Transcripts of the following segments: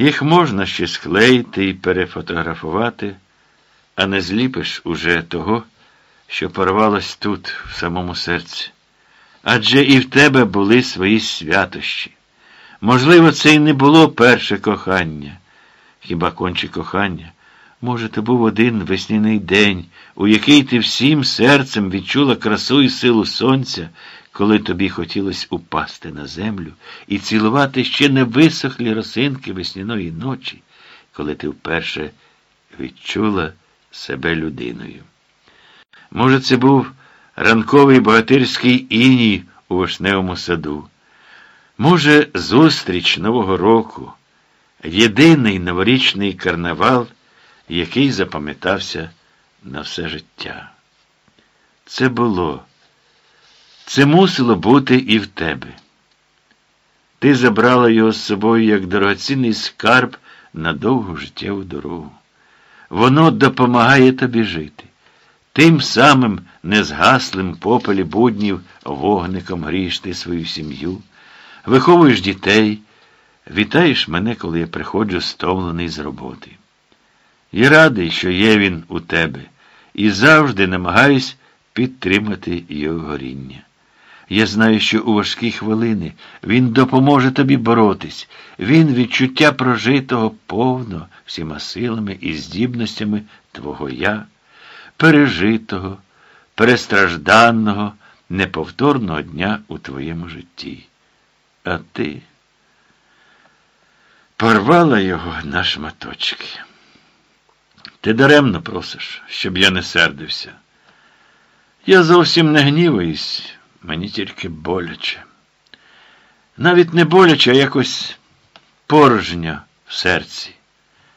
Їх можна ще склеїти і перефотографувати, а не зліпиш уже того, що порвалось тут, в самому серці. Адже і в тебе були свої святощі. Можливо, це й не було перше кохання. Хіба конче кохання? Може, це був один весняний день, у який ти всім серцем відчула красу і силу сонця, коли тобі хотілося упасти на землю і цілувати ще не висохлі росинки весняної ночі, коли ти вперше відчула себе людиною. Може, це був ранковий богатирський іній у вишневому саду. Може, зустріч Нового року, єдиний новорічний карнавал, який запам'ятався на все життя. Це було, це мусило бути і в тебе. Ти забрала його з собою як дорогоцінний скарб на довгу життєву дорогу. Воно допомагає тобі жити. Тим самим незгаслим попелі буднів вогником грієш ти свою сім'ю, виховуєш дітей, вітаєш мене, коли я приходжу стомлений з роботи. І радий, що є він у тебе, і завжди намагаюсь підтримати його горіння. Я знаю, що у важкі хвилини він допоможе тобі боротись, він відчуття прожитого повно всіма силами і здібностями твого я пережитого, перестражданого, неповторного дня у твоєму житті. А ти порвала його на шматочки. Ти даремно просиш, щоб я не сердився. Я зовсім не гніваюсь, мені тільки боляче. Навіть не боляче, а якось порожня в серці.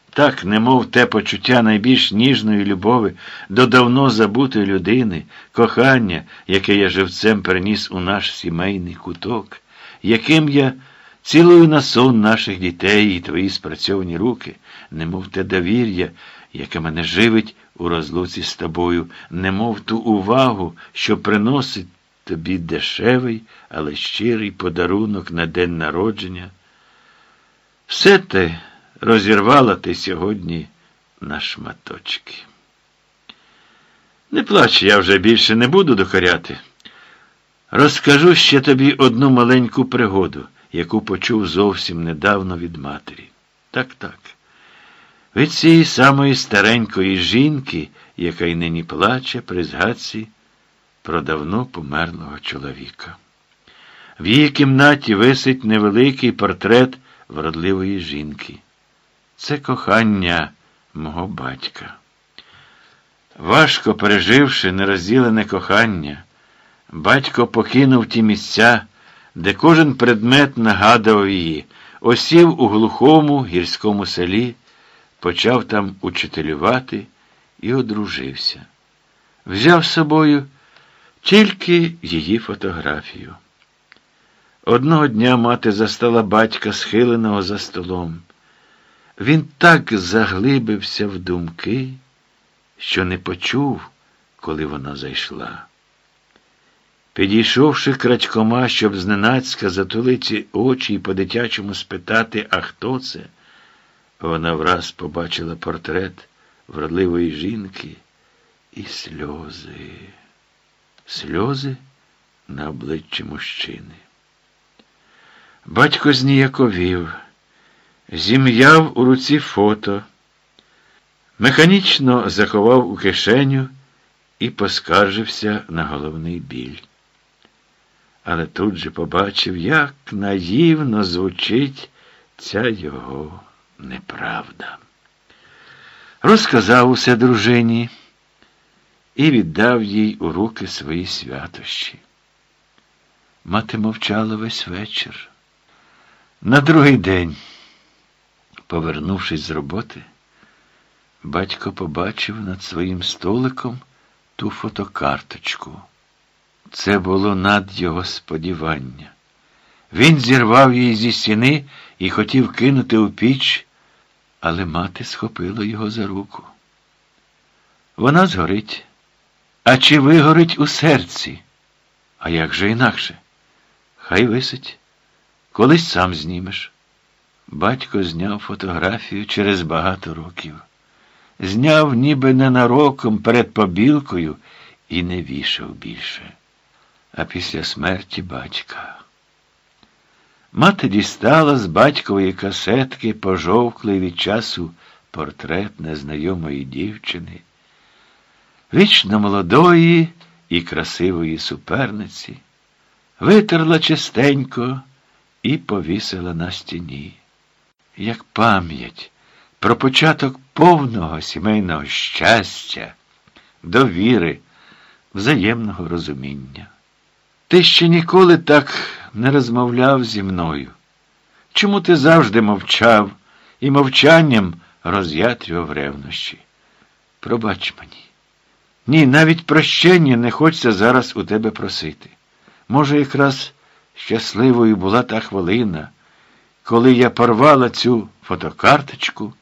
Так, немов те почуття найбільш ніжної любові до давно забутої людини, кохання, яке я живцем переніс у наш сімейний куток, яким я цілую на сон наших дітей і твої спрацьовані руки, немов те довір'я, яке мене живить у розлуці з тобою, немов ту увагу, що приносить тобі дешевий, але щирий подарунок на день народження. Все те розірвала ти сьогодні на шматочки. Не плач, я вже більше не буду докоряти. Розкажу ще тобі одну маленьку пригоду, яку почув зовсім недавно від матері. Так, так. Від цієї самої старенької жінки, яка й нині плаче при згадці про давно померлого чоловіка. В її кімнаті висить невеликий портрет вродливої жінки. Це кохання мого батька. Важко переживши нерозділене кохання, батько покинув ті місця, де кожен предмет нагадував її, осів у глухому гірському селі, почав там учителювати і одружився. Взяв з собою тільки її фотографію. Одного дня мати застала батька схиленого за столом. Він так заглибився в думки, що не почув, коли вона зайшла. Підійшовши крадькома, щоб зненацька затулити очі і по-дитячому спитати, а хто це, вона враз побачила портрет вродливої жінки і сльози, сльози на обличчі мужчини. Батько зніяковів зім'яв у руці фото, механічно заховав у кишеню і поскаржився на головний біль. Але тут же побачив, як наївно звучить ця його неправда. Розказав усе дружині і віддав їй у руки свої святощі. Мати мовчала весь вечір. На другий день. Повернувшись з роботи, батько побачив над своїм столиком ту фотокарточку. Це було над його сподівання. Він зірвав її зі стіни і хотів кинути у піч, але мати схопила його за руку. Вона згорить. А чи вигорить у серці? А як же інакше? Хай висить, колись сам знімеш. Батько зняв фотографію через багато років. Зняв ніби ненароком перед побілкою і не вішав більше. А після смерті батька. Мати дістала з батькової касетки пожовклий від часу портрет незнайомої дівчини, вічно молодої і красивої суперниці, витерла чистенько і повісила на стіні. Як пам'ять про початок повного сімейного щастя, довіри, взаємного розуміння. Ти ще ніколи так не розмовляв зі мною. Чому ти завжди мовчав і мовчанням роз'ятрював ревнощі? Пробач мені. Ні, навіть прощення не хочеться зараз у тебе просити. Може, якраз щасливою була та хвилина, коли я порвала цю фотокарточку.